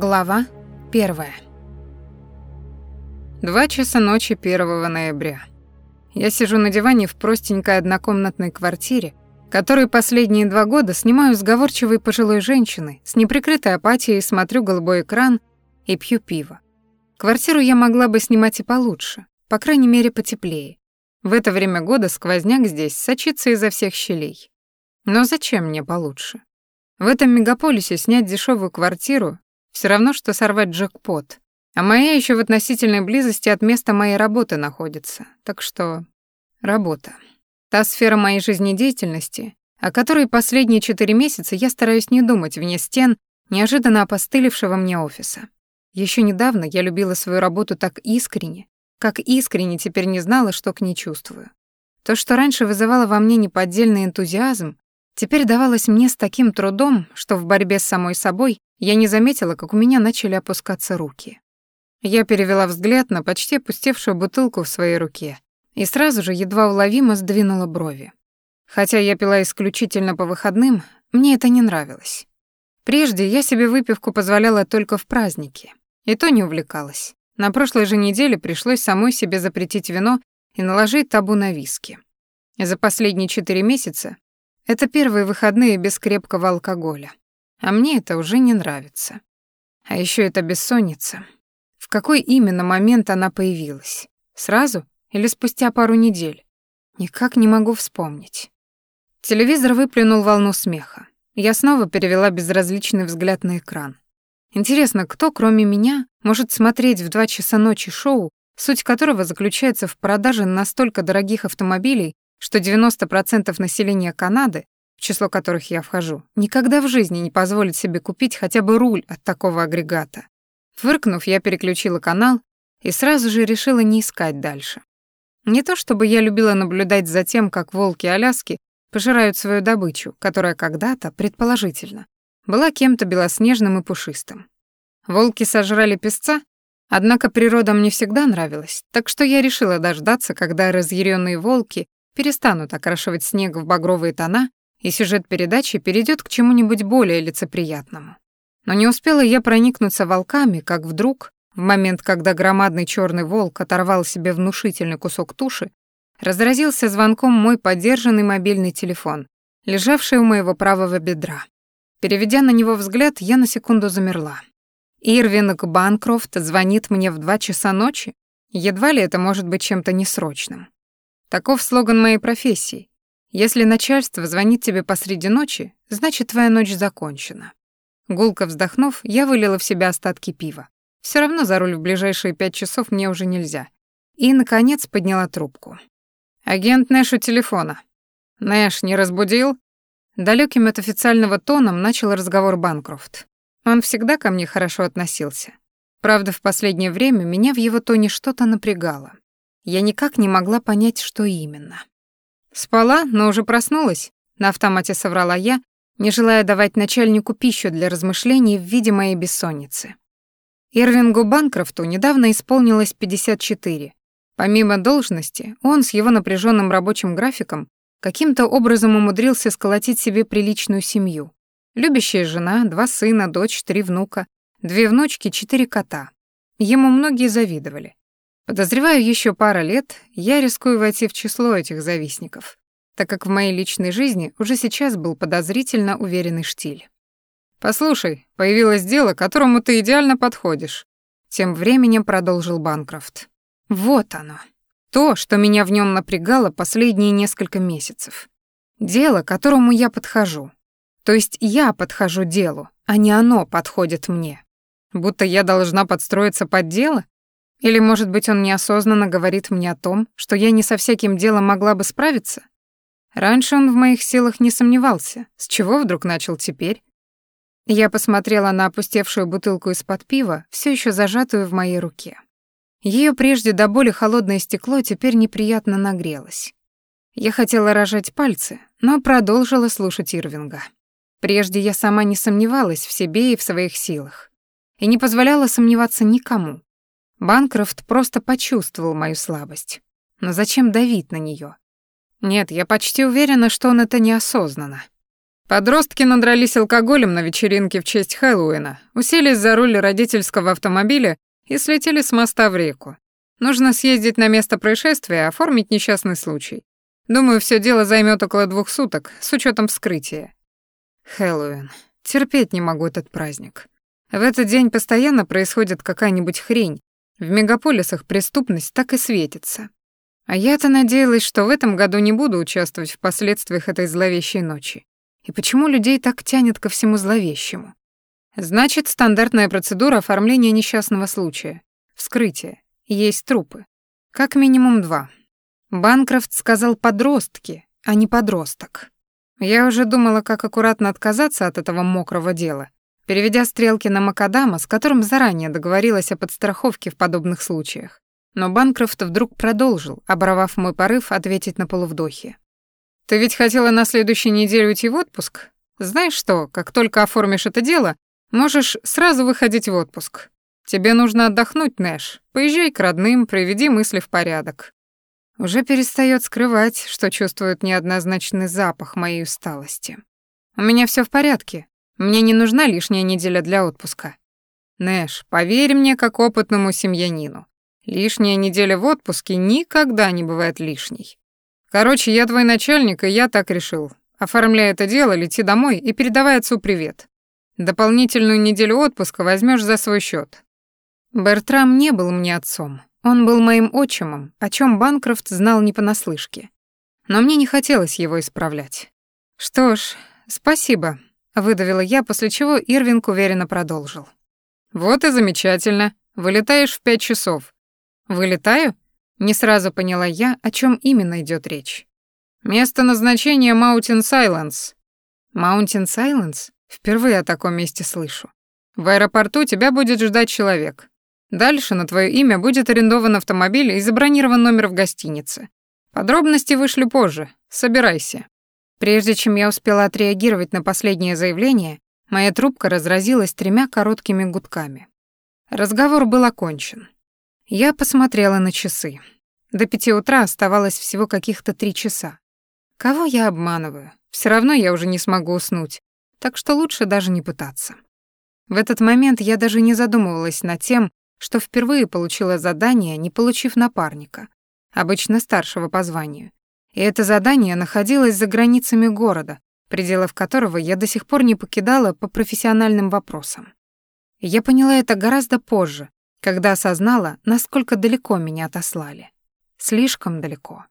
Глава первая. Два часа ночи 1 ноября. Я сижу на диване в простенькой однокомнатной квартире, которую последние два года снимаю сговорчивой пожилой женщины, с неприкрытой апатией смотрю голубой экран и пью пиво. Квартиру я могла бы снимать и получше, по крайней мере, потеплее. В это время года сквозняк здесь сочится изо всех щелей. Но зачем мне получше? В этом мегаполисе снять дешевую квартиру все равно, что сорвать джекпот. А моя еще в относительной близости от места моей работы находится. Так что... Работа. Та сфера моей жизнедеятельности, о которой последние четыре месяца я стараюсь не думать вне стен неожиданно опостылевшего мне офиса. Еще недавно я любила свою работу так искренне, как искренне теперь не знала, что к ней чувствую. То, что раньше вызывало во мне неподдельный энтузиазм, теперь давалось мне с таким трудом, что в борьбе с самой собой я не заметила, как у меня начали опускаться руки. Я перевела взгляд на почти опустевшую бутылку в своей руке и сразу же едва уловимо сдвинула брови. Хотя я пила исключительно по выходным, мне это не нравилось. Прежде я себе выпивку позволяла только в праздники, и то не увлекалась. На прошлой же неделе пришлось самой себе запретить вино и наложить табу на виски. За последние четыре месяца это первые выходные без крепкого алкоголя. А мне это уже не нравится. А еще это бессонница. В какой именно момент она появилась? Сразу или спустя пару недель? Никак не могу вспомнить. Телевизор выплюнул волну смеха. Я снова перевела безразличный взгляд на экран. Интересно, кто, кроме меня, может смотреть в два часа ночи шоу, суть которого заключается в продаже настолько дорогих автомобилей, что 90% населения Канады в число которых я вхожу, никогда в жизни не позволит себе купить хотя бы руль от такого агрегата. Фыркнув, я переключила канал и сразу же решила не искать дальше. Не то чтобы я любила наблюдать за тем, как волки Аляски пожирают свою добычу, которая когда-то, предположительно, была кем-то белоснежным и пушистым. Волки сожрали песца, однако природа мне всегда нравилась, так что я решила дождаться, когда разъяренные волки перестанут окрашивать снег в багровые тона и сюжет передачи перейдет к чему-нибудь более лицеприятному. Но не успела я проникнуться волками, как вдруг, в момент, когда громадный черный волк оторвал себе внушительный кусок туши, разразился звонком мой подержанный мобильный телефон, лежавший у моего правого бедра. Переведя на него взгляд, я на секунду замерла. Ирвинг Банкрофт звонит мне в два часа ночи? Едва ли это может быть чем-то несрочным. Таков слоган моей профессии, если начальство звонит тебе посреди ночи, значит, твоя ночь закончена. Гулко вздохнув, я вылила в себя остатки пива. Все равно за руль в ближайшие пять часов мне уже нельзя. И, наконец, подняла трубку. «Агент Нэш у телефона». «Нэш не разбудил?» Далеким от официального тоном начал разговор Банкрофт. Он всегда ко мне хорошо относился. Правда, в последнее время меня в его тоне что-то напрягало. Я никак не могла понять, что именно. «Спала, но уже проснулась», — на автомате соврала я, не желая давать начальнику пищу для размышлений в виде моей бессонницы. Ирвингу Банкрофту недавно исполнилось 54. Помимо должности, он с его напряженным рабочим графиком каким-то образом умудрился сколотить себе приличную семью. Любящая жена, два сына, дочь, три внука, две внучки, четыре кота. Ему многие завидовали. Подозреваю, еще пара лет я рискую войти в число этих завистников, так как в моей личной жизни уже сейчас был подозрительно уверенный штиль. «Послушай, появилось дело, которому ты идеально подходишь», тем временем продолжил Банкрофт. «Вот оно. То, что меня в нем напрягало последние несколько месяцев. Дело, которому я подхожу. То есть я подхожу делу, а не оно подходит мне. Будто я должна подстроиться под дело? Или, может быть, он неосознанно говорит мне о том, что я не со всяким делом могла бы справиться? Раньше он в моих силах не сомневался. С чего вдруг начал теперь? Я посмотрела на опустевшую бутылку из-под пива, все еще зажатую в моей руке. Ее прежде до боли холодное стекло теперь неприятно нагрелось. Я хотела рожать пальцы, но продолжила слушать Ирвинга. Прежде я сама не сомневалась в себе и в своих силах. И не позволяла сомневаться никому. Банкрофт просто почувствовал мою слабость. Но зачем давить на нее? Нет, я почти уверена, что он это неосознанно. Подростки надрались алкоголем на вечеринке в честь Хэллоуина, уселись за руль родительского автомобиля и слетели с моста в реку. Нужно съездить на место происшествия, оформить несчастный случай. Думаю, все дело займет около двух суток, с учетом вскрытия. Хэллоуин. Терпеть не могу этот праздник. В этот день постоянно происходит какая-нибудь хрень. В мегаполисах преступность так и светится. А я-то надеялась, что в этом году не буду участвовать в последствиях этой зловещей ночи. И почему людей так тянет ко всему зловещему? Значит, стандартная процедура оформления несчастного случая. Вскрытие. Есть трупы. Как минимум два. Банкрофт сказал подростки, а не подросток. Я уже думала, как аккуратно отказаться от этого мокрого дела, переведя стрелки на Макадама, с которым заранее договорилась о подстраховке в подобных случаях. Но Банкрофт вдруг продолжил, оборвав мой порыв ответить на полувдохе. «Ты ведь хотела на следующей неделе уйти в отпуск? Знаешь что, как только оформишь это дело, можешь сразу выходить в отпуск. Тебе нужно отдохнуть, Нэш. Поезжай к родным, приведи мысли в порядок. Уже перестает скрывать, что чувствует неоднозначный запах моей усталости. У меня все в порядке. Мне не нужна лишняя неделя для отпуска. Нэш, поверь мне, как опытному семьянину. Лишняя неделя в отпуске никогда не бывает лишней. Короче, я твой начальник, и я так решил. Оформляй это дело, лети домой и передавай отцу привет. Дополнительную неделю отпуска возьмешь за свой счет. Бертрам не был мне отцом. Он был моим отчимом, о чем Банкрофт знал не понаслышке. Но мне не хотелось его исправлять. «Что ж, спасибо», — выдавила я, после чего Ирвинг уверенно продолжил. «Вот и замечательно. Вылетаешь в пять часов». «Вылетаю?» Не сразу поняла я, о чем именно идет речь. «Место назначения Маунтин Сайленс». «Маунтин Сайленс?» Впервые о таком месте слышу. В аэропорту тебя будет ждать человек. Дальше на твое имя будет арендован автомобиль и забронирован номер в гостинице. Подробности вышлю позже. Собирайся. Прежде чем я успела отреагировать на последнее заявление, моя трубка разразилась тремя короткими гудками. Разговор был окончен. Я посмотрела на часы. До пяти утра оставалось всего каких-то три часа. Кого я обманываю? Все равно я уже не смогу уснуть, так что лучше даже не пытаться. В этот момент я даже не задумывалась над тем, что впервые получила задание, не получив напарника, обычно старшего по званию. И это задание находилось за границами города, пределов которого я до сих пор не покидала по профессиональным вопросам. я поняла это гораздо позже, когда осознала, насколько далеко меня отослали. Слишком далеко.